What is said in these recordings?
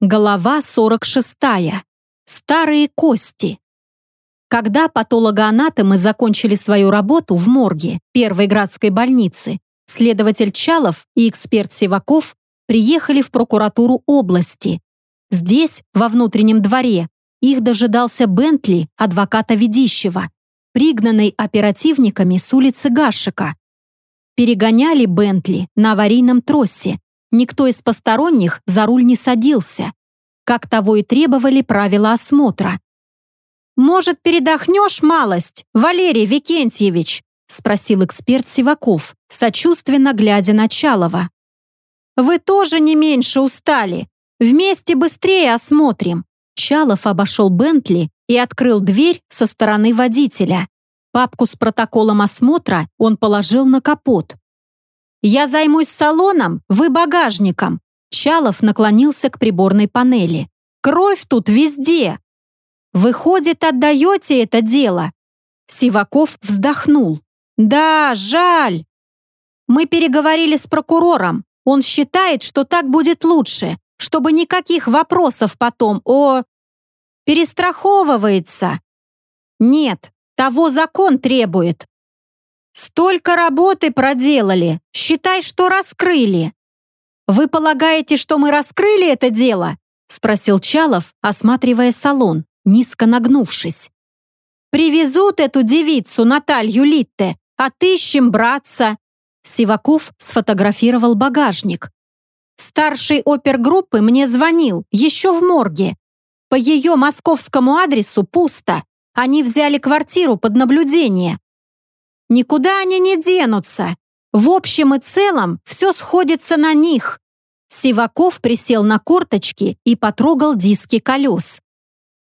Голова 46. Старые кости. Когда патологоанатомы закончили свою работу в морге Первой градской больницы, следователь Чалов и эксперт Сиваков приехали в прокуратуру области. Здесь, во внутреннем дворе, их дожидался Бентли, адвоката Ведищева, пригнанный оперативниками с улицы Гашика. Перегоняли Бентли на аварийном тросе. Никто из посторонних за руль не садился, как того и требовали правила осмотра. «Может, передохнешь малость, Валерий Викентьевич?» спросил эксперт Сиваков, сочувственно глядя на Чалова. «Вы тоже не меньше устали. Вместе быстрее осмотрим». Чалов обошел Бентли и открыл дверь со стороны водителя. Папку с протоколом осмотра он положил на капот. «Я займусь салоном, вы багажником». Чалов наклонился к приборной панели. «Кровь тут везде. Выходит, отдаете это дело?» Сиваков вздохнул. «Да, жаль. Мы переговорили с прокурором. Он считает, что так будет лучше, чтобы никаких вопросов потом о... Перестраховывается. Нет, того закон требует. Столько работы проделали. Считай, что раскрыли. Вы полагаете, что мы раскрыли это дело? Спросил Чалов, осматривая салон низко нагнувшись. «Привезут эту девицу, Наталью Литте, отыщем братца!» Сиваков сфотографировал багажник. Старший опергруппы мне звонил, еще в морге. По ее московскому адресу пусто. Они взяли квартиру под наблюдение. Никуда они не денутся. В общем и целом все сходится на них. Сиваков присел на корточки и потрогал диски колес.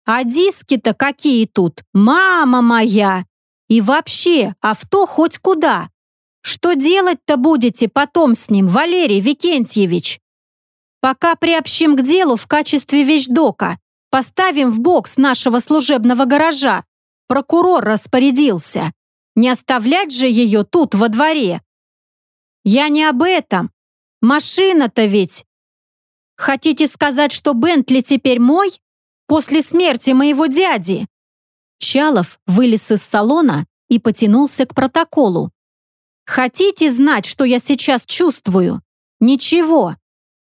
А диски-то какие тут, мама моя! И вообще, авто хоть куда. Что делать-то будете потом с ним, Валерий Викентьевич? Пока приобщим к делу в качестве вещдока, поставим в бокс нашего служебного гаража. Прокурор распорядился. Не оставлять же ее тут, во дворе. Я не об этом. Машина-то ведь. Хотите сказать, что Бентли теперь мой? После смерти моего дяди!» Чалов вылез из салона и потянулся к протоколу. «Хотите знать, что я сейчас чувствую? Ничего.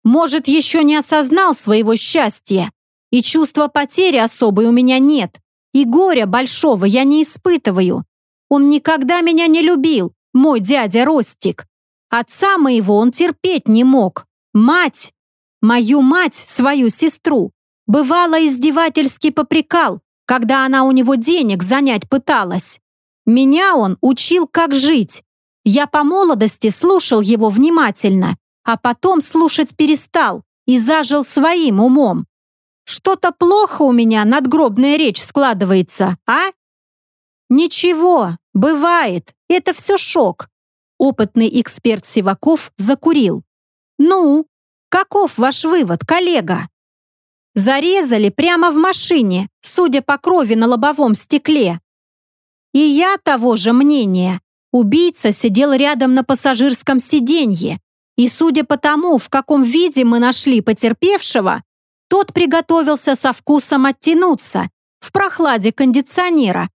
Может, еще не осознал своего счастья. И чувства потери особой у меня нет. И горя большого я не испытываю. Он никогда меня не любил, мой дядя Ростик. Отца моего он терпеть не мог. Мать, мою мать, свою сестру, Бывало, издевательски попрекал, когда она у него денег занять пыталась. Меня он учил, как жить. Я по молодости слушал его внимательно, а потом слушать перестал и зажил своим умом. Что-то плохо у меня надгробная речь складывается, а? Ничего, бывает, это все шок. Опытный эксперт Сиваков закурил. Ну, каков ваш вывод, коллега? Зарезали прямо в машине, судя по крови на лобовом стекле. И я того же мнения. Убийца сидел рядом на пассажирском сиденье. И судя по тому, в каком виде мы нашли потерпевшего, тот приготовился со вкусом оттянуться в прохладе кондиционера.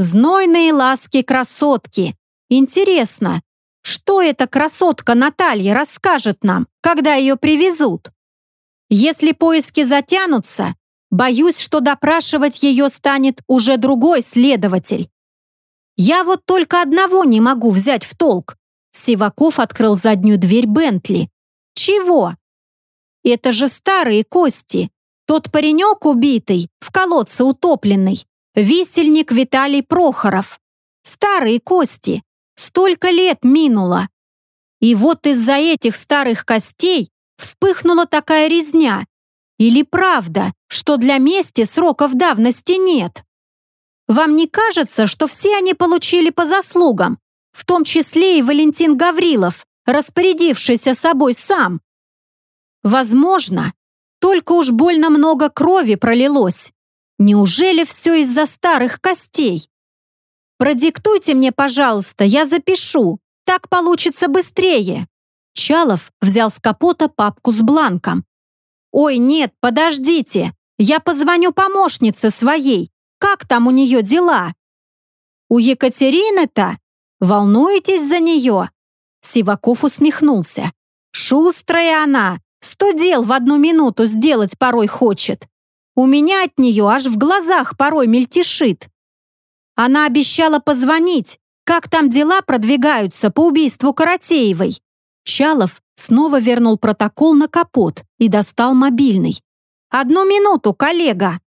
Знойные ласки красотки. Интересно, что эта красотка Наталья расскажет нам, когда ее привезут? Если поиски затянутся, боюсь, что допрашивать ее станет уже другой следователь. Я вот только одного не могу взять в толк. Сиваков открыл заднюю дверь Бентли. Чего? Это же старые кости. Тот паренек убитый, в колодце утопленный. Висельник Виталий Прохоров. Старые кости. Столько лет минуло. И вот из-за этих старых костей вспыхнула такая резня? Или правда, что для мести сроков давности нет? Вам не кажется, что все они получили по заслугам, в том числе и Валентин Гаврилов, распорядившийся собой сам? Возможно, только уж больно много крови пролилось. Неужели все из-за старых костей? Продиктуйте мне, пожалуйста, я запишу. Так получится быстрее. Чалов взял с капота папку с бланком. «Ой, нет, подождите! Я позвоню помощнице своей. Как там у нее дела?» «У Екатерины-то? Волнуетесь за нее?» Сиваков усмехнулся. «Шустрая она! Сто дел в одну минуту сделать порой хочет. У меня от нее аж в глазах порой мельтешит. Она обещала позвонить, как там дела продвигаются по убийству Каратеевой. Чалов снова вернул протокол на капот и достал мобильный. «Одну минуту, коллега!»